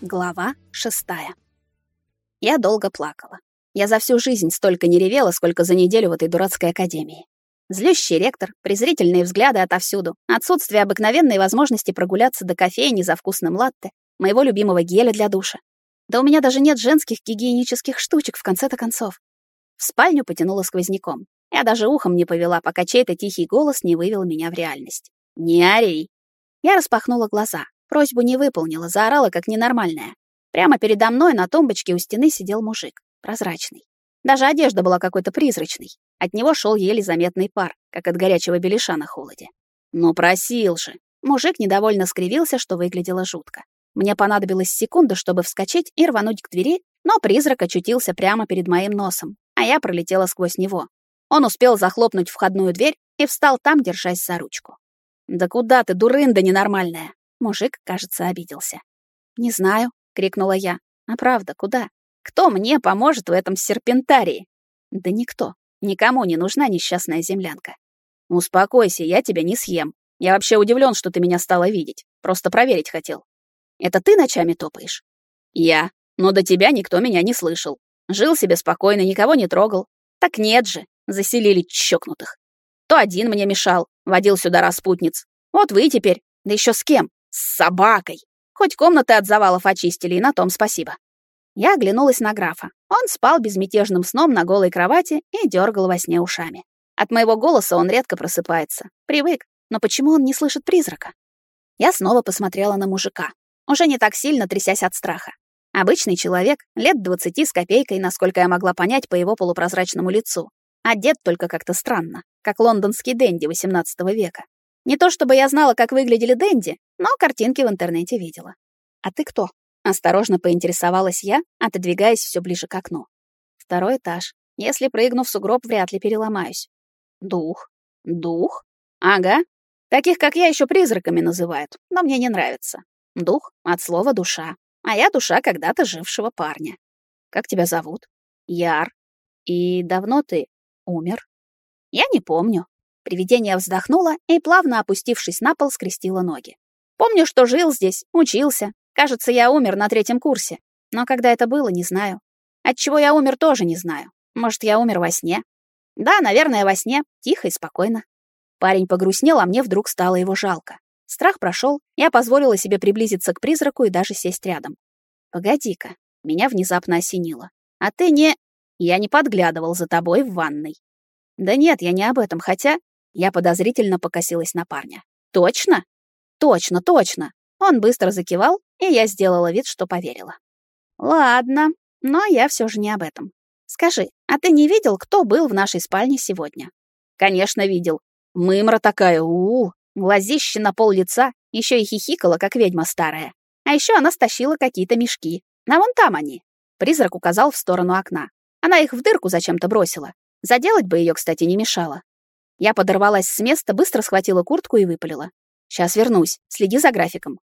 Глава шестая. Я долго плакала. Я за всю жизнь столько не ревела, сколько за неделю в этой дурацкой академии. Злющий ректор, презрительные взгляды отовсюду, отсутствие обыкновенной возможности прогуляться до кофейни за вкусным латте, моего любимого геля для душа. Да у меня даже нет женских гигиенических штучек в конце-то концов. В спальню потянуло сквозняком. Я даже ухом не повела, пока чей-то тихий голос не вывел меня в реальность. «Не ори!» Я распахнула глаза. Просьбу не выполнила, заорала как ненормальная. Прямо передо мной на тумбочке у стены сидел мужик, прозрачный. Даже одежда была какой-то призрачной. От него шел еле заметный пар, как от горячего беляша на холоде. «Ну, просил же!» Мужик недовольно скривился, что выглядело жутко. Мне понадобилась секунда, чтобы вскочить и рвануть к двери, но призрак очутился прямо перед моим носом, а я пролетела сквозь него. Он успел захлопнуть входную дверь и встал там, держась за ручку. «Да куда ты, дурында ненормальная?» Мужик, кажется, обиделся. «Не знаю», — крикнула я. «А правда, куда? Кто мне поможет в этом серпентарии?» «Да никто. Никому не нужна несчастная землянка». «Успокойся, я тебя не съем. Я вообще удивлен, что ты меня стала видеть. Просто проверить хотел». «Это ты ночами топаешь?» «Я. Но до тебя никто меня не слышал. Жил себе спокойно, никого не трогал. Так нет же, заселили чокнутых. То один мне мешал, водил сюда распутниц. Вот вы теперь, да еще с кем? С собакой. Хоть комнаты от завалов очистили, и на том спасибо. Я оглянулась на графа. Он спал безмятежным сном на голой кровати и дергал во сне ушами. От моего голоса он редко просыпается. Привык. Но почему он не слышит призрака? Я снова посмотрела на мужика, уже не так сильно трясясь от страха. Обычный человек, лет двадцати с копейкой, насколько я могла понять по его полупрозрачному лицу. Одет только как-то странно, как лондонский денди XVIII века. Не то чтобы я знала, как выглядели денди, но картинки в интернете видела. «А ты кто?» — осторожно поинтересовалась я, отодвигаясь все ближе к окну. «Второй этаж. Если прыгну в сугроб, вряд ли переломаюсь». «Дух? Дух? Ага. Таких, как я, еще призраками называют, но мне не нравится. Дух от слова «душа», а я душа когда-то жившего парня. Как тебя зовут? Яр. И давно ты умер? Я не помню. Привидение вздохнуло и, плавно опустившись на пол, скрестило ноги. Помню, что жил здесь, учился. Кажется, я умер на третьем курсе. Но когда это было, не знаю. От чего я умер, тоже не знаю. Может, я умер во сне? Да, наверное, во сне, тихо и спокойно. Парень погрустнел, а мне вдруг стало его жалко. Страх прошел, я позволила себе приблизиться к призраку и даже сесть рядом. Погоди-ка, меня внезапно осенило. А ты не... Я не подглядывал за тобой в ванной. Да нет, я не об этом, хотя... Я подозрительно покосилась на парня. «Точно?» «Точно, точно!» Он быстро закивал, и я сделала вид, что поверила. «Ладно, но я все же не об этом. Скажи, а ты не видел, кто был в нашей спальне сегодня?» «Конечно, видел. Мымра такая, у-у, глазище на пол лица, еще и хихикала, как ведьма старая. А еще она стащила какие-то мешки. А вон там они». Призрак указал в сторону окна. Она их в дырку зачем-то бросила. Заделать бы ее, кстати, не мешало. Я подорвалась с места, быстро схватила куртку и выпалила. «Сейчас вернусь. Следи за графиком».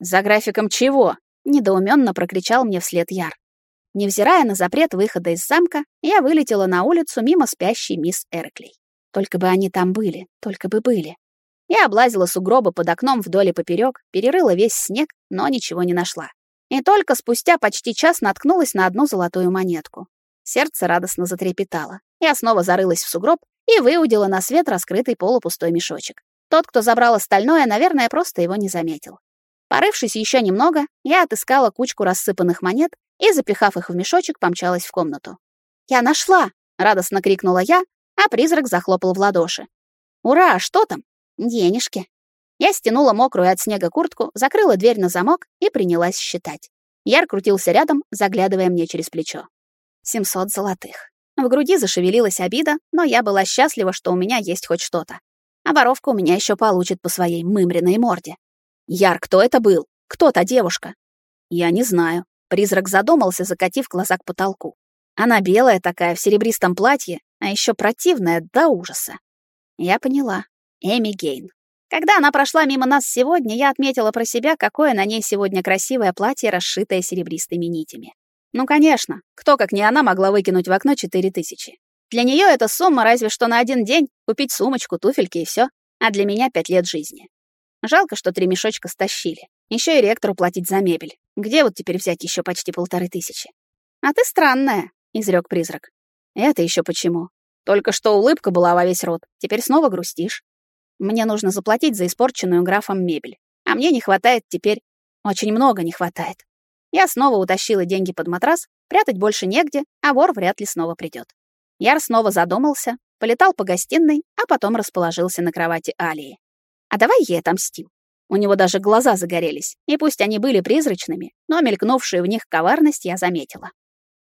«За графиком чего?» — недоуменно прокричал мне вслед Яр. Невзирая на запрет выхода из замка, я вылетела на улицу мимо спящей мисс Эрклей. Только бы они там были, только бы были. Я облазила сугробы под окном вдоль и поперек, перерыла весь снег, но ничего не нашла. И только спустя почти час наткнулась на одну золотую монетку. Сердце радостно затрепетало. Я снова зарылась в сугроб и выудила на свет раскрытый полупустой мешочек. Тот, кто забрал остальное, наверное, просто его не заметил. Порывшись еще немного, я отыскала кучку рассыпанных монет и, запихав их в мешочек, помчалась в комнату. «Я нашла!» — радостно крикнула я, а призрак захлопал в ладоши. «Ура! Что там?» «Денежки». Я стянула мокрую от снега куртку, закрыла дверь на замок и принялась считать. Яр крутился рядом, заглядывая мне через плечо. «Семьсот золотых. В груди зашевелилась обида, но я была счастлива, что у меня есть хоть что-то. А воровка у меня еще получит по своей мымриной морде. Яр, кто это был? Кто та девушка? Я не знаю. Призрак задумался, закатив глаза к потолку. Она белая такая, в серебристом платье, а еще противная до ужаса. Я поняла. Эми Гейн. Когда она прошла мимо нас сегодня, я отметила про себя, какое на ней сегодня красивое платье, расшитое серебристыми нитями. Ну, конечно, кто, как не она, могла выкинуть в окно четыре тысячи. Для нее эта сумма разве что на один день купить сумочку, туфельки и все, а для меня пять лет жизни. Жалко, что три мешочка стащили. Еще и ректору платить за мебель. Где вот теперь взять еще почти полторы тысячи? А ты странная, изрек призрак. Это еще почему? Только что улыбка была во весь рот, теперь снова грустишь. Мне нужно заплатить за испорченную графом мебель. А мне не хватает теперь... Очень много не хватает. Я снова утащила деньги под матрас, прятать больше негде, а вор вряд ли снова придет. Яр снова задумался, полетал по гостиной, а потом расположился на кровати Алии. А давай ей отомстим. У него даже глаза загорелись, и пусть они были призрачными, но мелькнувшую в них коварность я заметила.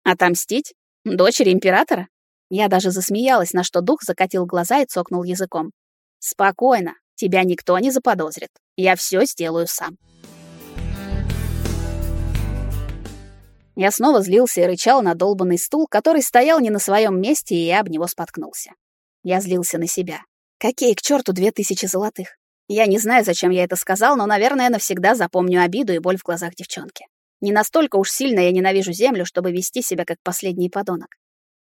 Отомстить? Дочери императора? Я даже засмеялась, на что дух закатил глаза и цокнул языком. Спокойно, тебя никто не заподозрит. Я все сделаю сам. Я снова злился и рычал на долбанный стул, который стоял не на своем месте, и я об него споткнулся. Я злился на себя. Какие к черту две тысячи золотых? Я не знаю, зачем я это сказал, но, наверное, навсегда запомню обиду и боль в глазах девчонки. Не настолько уж сильно я ненавижу землю, чтобы вести себя как последний подонок.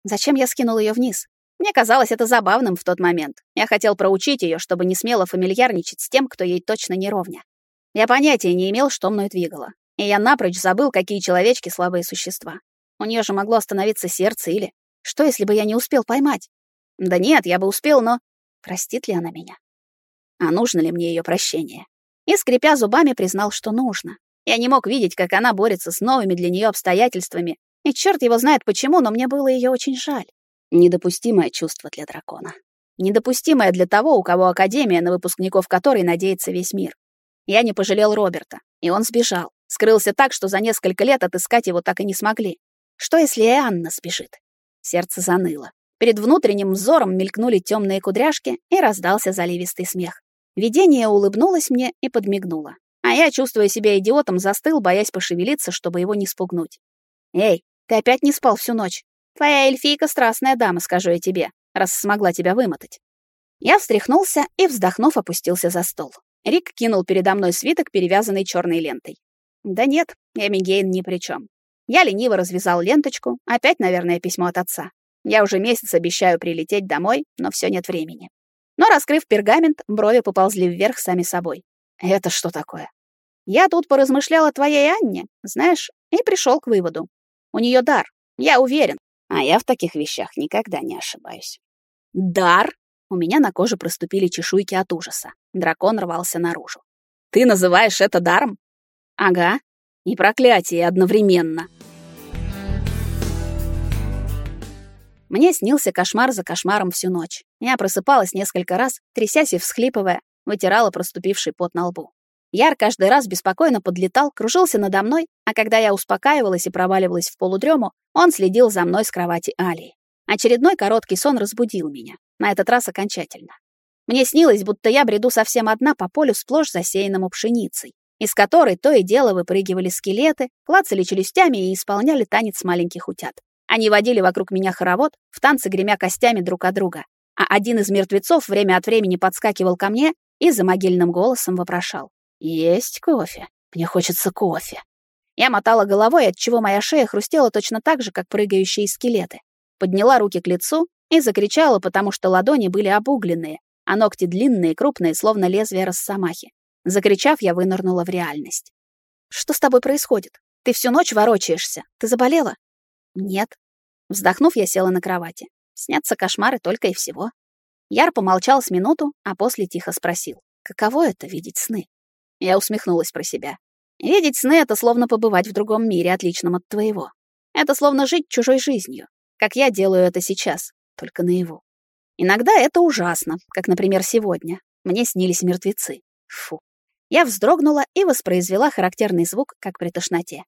Зачем я скинул ее вниз? Мне казалось это забавным в тот момент. Я хотел проучить ее, чтобы не смело фамильярничать с тем, кто ей точно не ровня. Я понятия не имел, что мной двигало. И я напрочь забыл, какие человечки слабые существа. У нее же могло остановиться сердце или... Что, если бы я не успел поймать? Да нет, я бы успел, но... Простит ли она меня? А нужно ли мне ее прощение? И, скрипя зубами, признал, что нужно. Я не мог видеть, как она борется с новыми для нее обстоятельствами, и черт его знает почему, но мне было ее очень жаль. Недопустимое чувство для дракона. Недопустимое для того, у кого Академия, на выпускников которой надеется весь мир. Я не пожалел Роберта, и он сбежал. Скрылся так, что за несколько лет отыскать его так и не смогли. Что, если и Анна сбежит? Сердце заныло. Перед внутренним взором мелькнули темные кудряшки, и раздался заливистый смех. Видение улыбнулось мне и подмигнуло. А я, чувствуя себя идиотом, застыл, боясь пошевелиться, чтобы его не спугнуть. «Эй, ты опять не спал всю ночь? Твоя эльфийка страстная дама, скажу я тебе, раз смогла тебя вымотать». Я встряхнулся и, вздохнув, опустился за стол. Рик кинул передо мной свиток, перевязанный черной лентой. Да нет, Эмигейн ни при чем. Я лениво развязал ленточку, опять, наверное, письмо от отца. Я уже месяц обещаю прилететь домой, но все нет времени. Но, раскрыв пергамент, брови поползли вверх сами собой. Это что такое? Я тут поразмышляла о твоей Анне, знаешь, и пришел к выводу. У нее дар, я уверен. А я в таких вещах никогда не ошибаюсь. Дар? У меня на коже проступили чешуйки от ужаса. Дракон рвался наружу. Ты называешь это даром? Ага. И проклятие одновременно. Мне снился кошмар за кошмаром всю ночь. Я просыпалась несколько раз, трясясь и всхлипывая, вытирала проступивший пот на лбу. Яр каждый раз беспокойно подлетал, кружился надо мной, а когда я успокаивалась и проваливалась в полудрему, он следил за мной с кровати Алии. Очередной короткий сон разбудил меня, на этот раз окончательно. Мне снилось, будто я бреду совсем одна по полю сплошь засеянному пшеницей, из которой то и дело выпрыгивали скелеты, клацали челюстями и исполняли танец маленьких утят. Они водили вокруг меня хоровод, в танце гремя костями друг от друга. А один из мертвецов время от времени подскакивал ко мне и за могильным голосом вопрошал. «Есть кофе. Мне хочется кофе». Я мотала головой, отчего моя шея хрустела точно так же, как прыгающие скелеты. Подняла руки к лицу и закричала, потому что ладони были обугленные, а ногти длинные крупные, словно лезвия росомахи. Закричав, я вынырнула в реальность. «Что с тобой происходит? Ты всю ночь ворочаешься. Ты заболела?» «Нет». Вздохнув, я села на кровати. Снятся кошмары только и всего. Яр помолчал с минуту, а после тихо спросил. «Каково это — видеть сны?» Я усмехнулась про себя. «Видеть сны — это словно побывать в другом мире, отличном от твоего. Это словно жить чужой жизнью, как я делаю это сейчас, только наяву. Иногда это ужасно, как, например, сегодня. Мне снились мертвецы. Фу. Я вздрогнула и воспроизвела характерный звук, как при тошноте.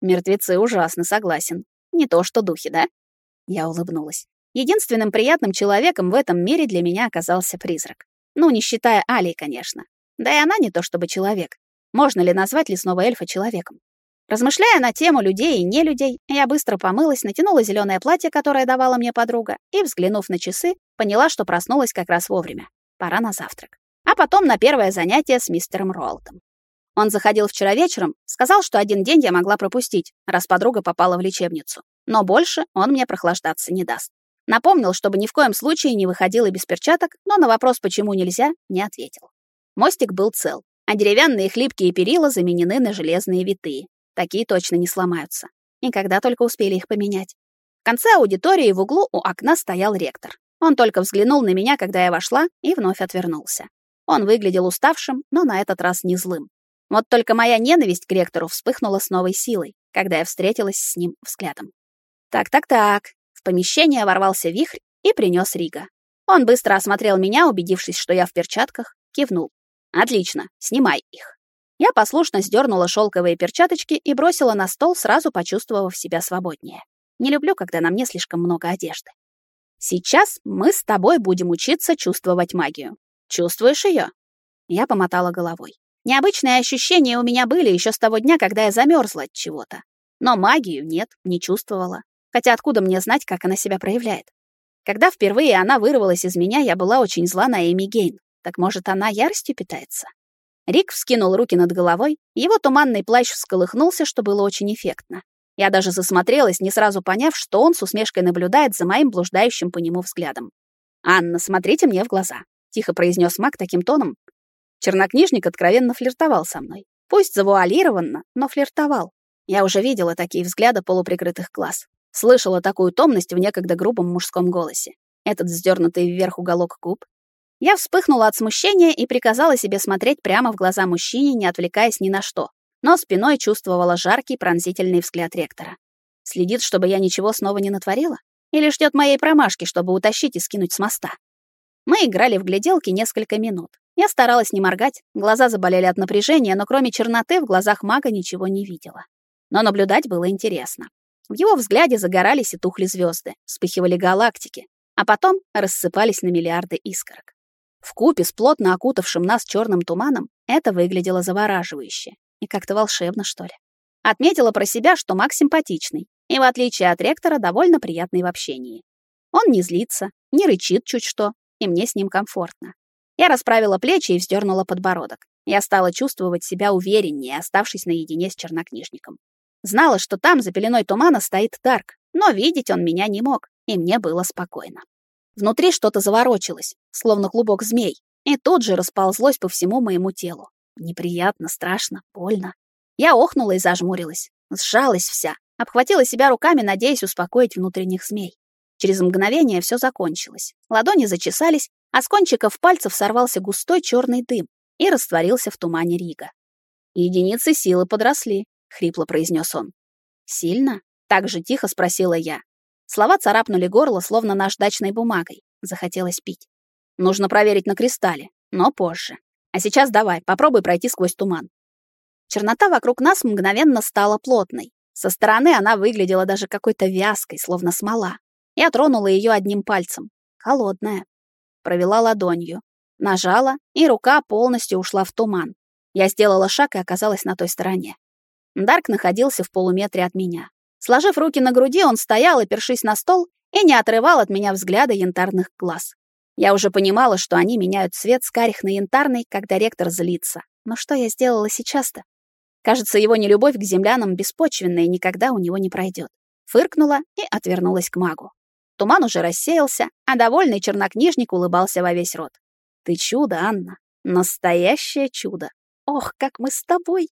Мертвецы ужасно, согласен. Не то что духи, да? Я улыбнулась. Единственным приятным человеком в этом мире для меня оказался призрак. Ну, не считая Али, конечно. Да и она не то чтобы человек. Можно ли назвать лесного эльфа человеком? Размышляя на тему людей и не людей, я быстро помылась, натянула зеленое платье, которое давала мне подруга, и, взглянув на часы, поняла, что проснулась как раз вовремя. Пора на завтрак. А потом на первое занятие с мистером Роалтом. Он заходил вчера вечером, сказал, что один день я могла пропустить, раз подруга попала в лечебницу. Но больше он мне прохлаждаться не даст. Напомнил, чтобы ни в коем случае не выходила без перчаток, но на вопрос, почему нельзя, не ответил. Мостик был цел, а деревянные хлипкие перила заменены на железные витые. Такие точно не сломаются. И когда только успели их поменять. В конце аудитории в углу у окна стоял ректор. Он только взглянул на меня, когда я вошла, и вновь отвернулся. Он выглядел уставшим, но на этот раз не злым. Вот только моя ненависть к ректору вспыхнула с новой силой, когда я встретилась с ним взглядом. Так-так-так. В помещение ворвался вихрь и принес Рига. Он быстро осмотрел меня, убедившись, что я в перчатках, кивнул. «Отлично, снимай их». Я послушно сдернула шелковые перчаточки и бросила на стол, сразу почувствовав себя свободнее. Не люблю, когда на мне слишком много одежды. Сейчас мы с тобой будем учиться чувствовать магию. Чувствуешь ее? Я помотала головой. Необычные ощущения у меня были еще с того дня, когда я замерзла от чего-то. Но магию нет, не чувствовала. Хотя откуда мне знать, как она себя проявляет? Когда впервые она вырвалась из меня, я была очень зла на Эми Гейн. Так может, она яростью питается? Рик вскинул руки над головой, его туманный плащ всколыхнулся, что было очень эффектно. Я даже засмотрелась, не сразу поняв, что он с усмешкой наблюдает за моим блуждающим по нему взглядом. «Анна, смотрите мне в глаза», — тихо произнес маг таким тоном. Чернокнижник откровенно флиртовал со мной. Пусть завуалированно, но флиртовал. Я уже видела такие взгляды полуприкрытых глаз. Слышала такую томность в некогда грубом мужском голосе. Этот вздернутый вверх уголок губ, я вспыхнула от смущения и приказала себе смотреть прямо в глаза мужчине, не отвлекаясь ни на что, но спиной чувствовала жаркий пронзительный взгляд ректора. Следит, чтобы я ничего снова не натворила? Или ждет моей промашки, чтобы утащить и скинуть с моста? Мы играли в гляделки несколько минут. Я старалась не моргать, глаза заболели от напряжения, но кроме черноты в глазах мага ничего не видела. Но наблюдать было интересно. В его взгляде загорались и тухли звезды, вспыхивали галактики, а потом рассыпались на миллиарды искорок. В купе с плотно окутавшим нас черным туманом это выглядело завораживающе и как-то волшебно, что ли. Отметила про себя, что Макс симпатичный и, в отличие от ректора, довольно приятный в общении. Он не злится, не рычит чуть что, и мне с ним комфортно. Я расправила плечи и вздернула подбородок. Я стала чувствовать себя увереннее, оставшись наедине с чернокнижником. Знала, что там за пеленой тумана стоит Дарк, но видеть он меня не мог, и мне было спокойно. Внутри что-то заворочилось, словно клубок змей, и тут же расползлось по всему моему телу. Неприятно, страшно, больно. Я охнула и зажмурилась, сжалась вся, обхватила себя руками, надеясь успокоить внутренних змей. Через мгновение все закончилось. Ладони зачесались, а с кончиков пальцев сорвался густой черный дым и растворился в тумане Рига. «Единицы силы подросли», — хрипло произнес он. «Сильно?» — так же тихо спросила я. Слова царапнули горло, словно наждачной бумагой. Захотелось пить. Нужно проверить на кристалле, но позже. А сейчас давай, попробуй пройти сквозь туман. Чернота вокруг нас мгновенно стала плотной. Со стороны она выглядела даже какой-то вязкой, словно смола. Я тронула ее одним пальцем. Холодная. Провела ладонью. Нажала, и рука полностью ушла в туман. Я сделала шаг и оказалась на той стороне. Дарк находился в полуметре от меня. Сложив руки на груди, он стоял, опершись на стол, и не отрывал от меня взгляда янтарных глаз. Я уже понимала, что они меняют цвет с карих на янтарный, когда ректор злится. Но что я сделала сейчас-то? Кажется, его нелюбовь к землянам беспочвенная и никогда у него не пройдет. Фыркнула и отвернулась к магу. Туман уже рассеялся, а довольный чернокнижник улыбался во весь рот. «Ты чудо, Анна. Настоящее чудо. Ох, как мы с тобой!»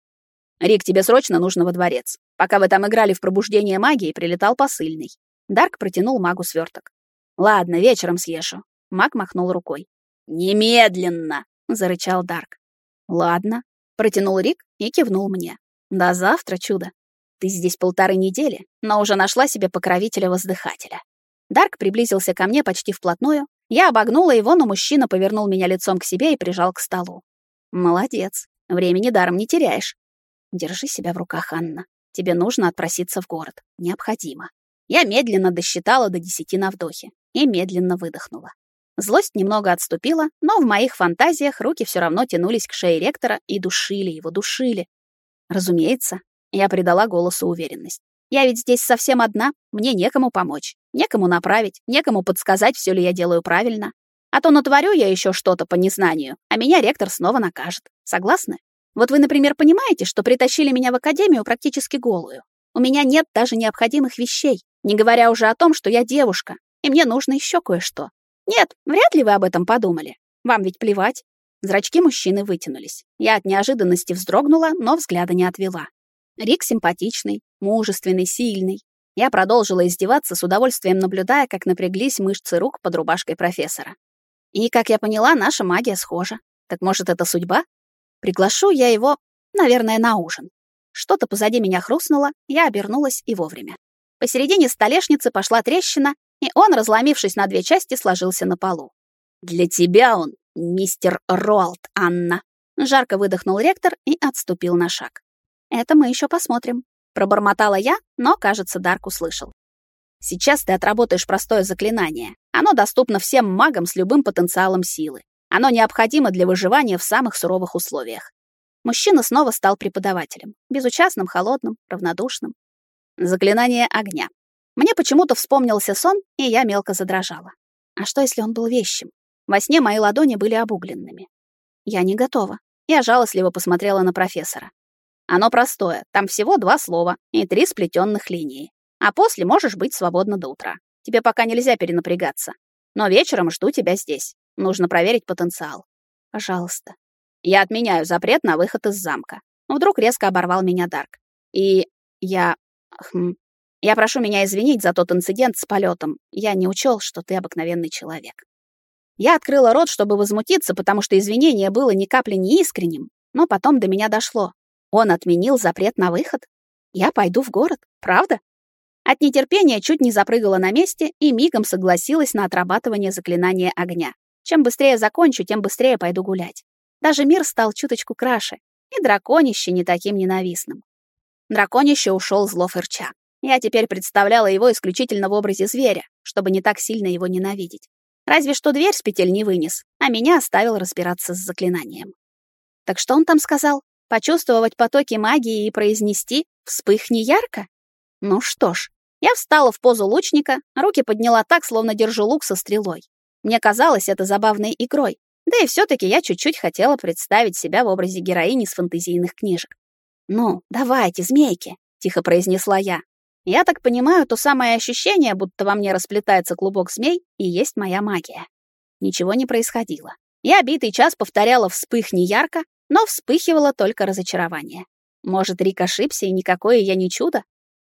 «Рик, тебе срочно нужно во дворец. Пока вы там играли в пробуждение магии, прилетал посыльный. Дарк протянул магу сверток. Ладно, вечером съешу. Маг махнул рукой. Немедленно, зарычал Дарк. Ладно, протянул Рик и кивнул мне. До завтра, чудо. Ты здесь полторы недели, но уже нашла себе покровителя-воздыхателя. Дарк приблизился ко мне почти вплотную. Я обогнула его, но мужчина повернул меня лицом к себе и прижал к столу. Молодец. Времени даром не теряешь. Держи себя в руках, Анна. Тебе нужно отпроситься в город. Необходимо. Я медленно досчитала до десяти на вдохе и медленно выдохнула. Злость немного отступила, но в моих фантазиях руки все равно тянулись к шее ректора и душили его, душили. Разумеется, я придала голосу уверенность. Я ведь здесь совсем одна, мне некому помочь, некому направить, некому подсказать, все ли я делаю правильно. А то натворю я еще что-то по незнанию, а меня ректор снова накажет. Согласны? Вот вы, например, понимаете, что притащили меня в академию практически голую. У меня нет даже необходимых вещей, не говоря уже о том, что я девушка, и мне нужно еще кое-что. Нет, вряд ли вы об этом подумали. Вам ведь плевать. Зрачки мужчины вытянулись. Я от неожиданности вздрогнула, но взгляда не отвела. Рик симпатичный, мужественный, сильный. Я продолжила издеваться, с удовольствием наблюдая, как напряглись мышцы рук под рубашкой профессора. И, как я поняла, наша магия схожа. Так может, это судьба? Приглашу я его, наверное, на ужин. Что-то позади меня хрустнуло, я обернулась и вовремя. Посередине столешницы пошла трещина, и он, разломившись на две части, сложился на полу. «Для тебя он, мистер Роалд, Анна!» Жарко выдохнул ректор и отступил на шаг. «Это мы еще посмотрим», — пробормотала я, но, кажется, Дарк услышал. «Сейчас ты отработаешь простое заклинание. Оно доступно всем магам с любым потенциалом силы. Оно необходимо для выживания в самых суровых условиях. Мужчина снова стал преподавателем, безучастным, холодным, равнодушным. Заклинание огня. Мне почему-то вспомнился сон, и я мелко задрожала. А что, если он был вещим? Во сне мои ладони были обугленными. Я не готова. Я жалостливо посмотрела на профессора. Оно простое, там всего два слова и три сплетенных линии. А после можешь быть свободна до утра. Тебе пока нельзя перенапрягаться. Но вечером жду тебя здесь. Нужно проверить потенциал. Пожалуйста. Я отменяю запрет на выход из замка. Вдруг резко оборвал меня Дарк. И я... Хм... Я прошу меня извинить за тот инцидент с полетом. Я не учел, что ты обыкновенный человек. Я открыла рот, чтобы возмутиться, потому что извинение было ни капли не искренним, но потом до меня дошло. Он отменил запрет на выход. Я пойду в город, правда? От нетерпения чуть не запрыгала на месте и мигом согласилась на отрабатывание заклинания огня. Чем быстрее закончу, тем быстрее пойду гулять. Даже мир стал чуточку краше, и драконище не таким ненавистным. Драконище ушел зло фырча. Я теперь представляла его исключительно в образе зверя, чтобы не так сильно его ненавидеть. Разве что дверь с петель не вынес, а меня оставил разбираться с заклинанием. Так что он там сказал? Почувствовать потоки магии и произнести «вспыхни ярко»? Ну что ж, я встала в позу лучника, руки подняла так, словно держу лук со стрелой. Мне казалось это забавной игрой. Да и все таки я чуть-чуть хотела представить себя в образе героини с фэнтезийных книжек. «Ну, давайте, змейки», — тихо произнесла я. «Я так понимаю, то самое ощущение, будто во мне расплетается клубок змей, и есть моя магия». Ничего не происходило. Я битый час повторяла «вспыхни ярко», но вспыхивало только разочарование. Может, Рик ошибся, и никакое я не чудо?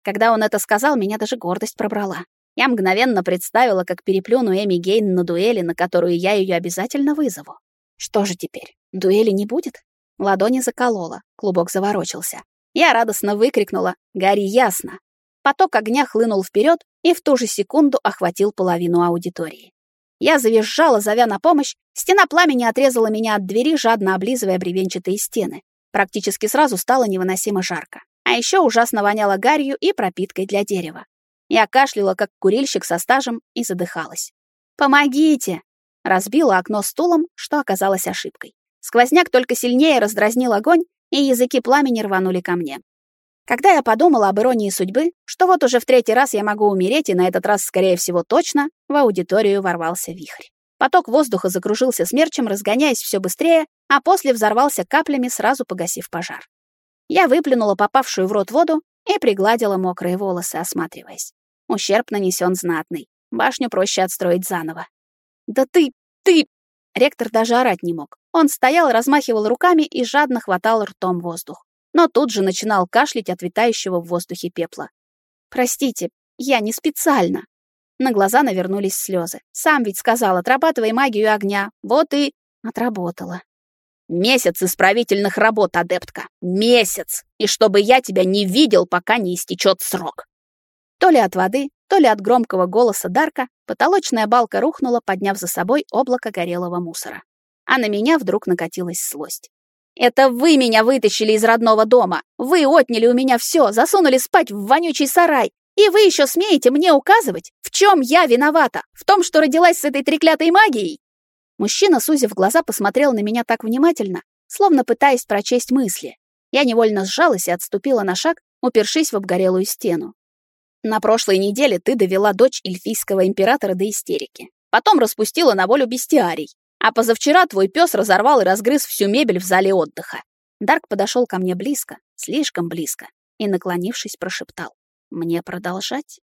Когда он это сказал, меня даже гордость пробрала. Я мгновенно представила, как переплюну Эми Гейн на дуэли, на которую я ее обязательно вызову. Что же теперь? Дуэли не будет? Ладони заколола, клубок заворочился. Я радостно выкрикнула «Гори ясно!». Поток огня хлынул вперед и в ту же секунду охватил половину аудитории. Я завизжала, зовя на помощь, стена пламени отрезала меня от двери, жадно облизывая бревенчатые стены. Практически сразу стало невыносимо жарко. А еще ужасно воняло гарью и пропиткой для дерева. Я кашляла, как курильщик со стажем, и задыхалась. «Помогите!» Разбила окно стулом, что оказалось ошибкой. Сквозняк только сильнее раздразнил огонь, и языки пламени рванули ко мне. Когда я подумала об иронии судьбы, что вот уже в третий раз я могу умереть, и на этот раз, скорее всего, точно, в аудиторию ворвался вихрь. Поток воздуха закружился смерчем, разгоняясь все быстрее, а после взорвался каплями, сразу погасив пожар. Я выплюнула попавшую в рот воду и пригладила мокрые волосы, осматриваясь. Ущерб нанесен знатный. Башню проще отстроить заново. «Да ты... ты...» Ректор даже орать не мог. Он стоял, размахивал руками и жадно хватал ртом воздух. Но тут же начинал кашлять от витающего в воздухе пепла. «Простите, я не специально». На глаза навернулись слезы. Сам ведь сказал, отрабатывай магию огня. Вот и... Отработала. Месяц исправительных работ, адептка. Месяц! И чтобы я тебя не видел, пока не истечет срок. То ли от воды, то ли от громкого голоса Дарка, потолочная балка рухнула, подняв за собой облако горелого мусора. А на меня вдруг накатилась злость. «Это вы меня вытащили из родного дома! Вы отняли у меня все, засунули спать в вонючий сарай! И вы еще смеете мне указывать, в чем я виновата? В том, что родилась с этой треклятой магией?» Мужчина, сузив глаза, посмотрел на меня так внимательно, словно пытаясь прочесть мысли. Я невольно сжалась и отступила на шаг, упершись в обгорелую стену. На прошлой неделе ты довела дочь эльфийского императора до истерики. Потом распустила на волю бестиарий. А позавчера твой пес разорвал и разгрыз всю мебель в зале отдыха. Дарк подошел ко мне близко, слишком близко, и, наклонившись, прошептал. «Мне продолжать?»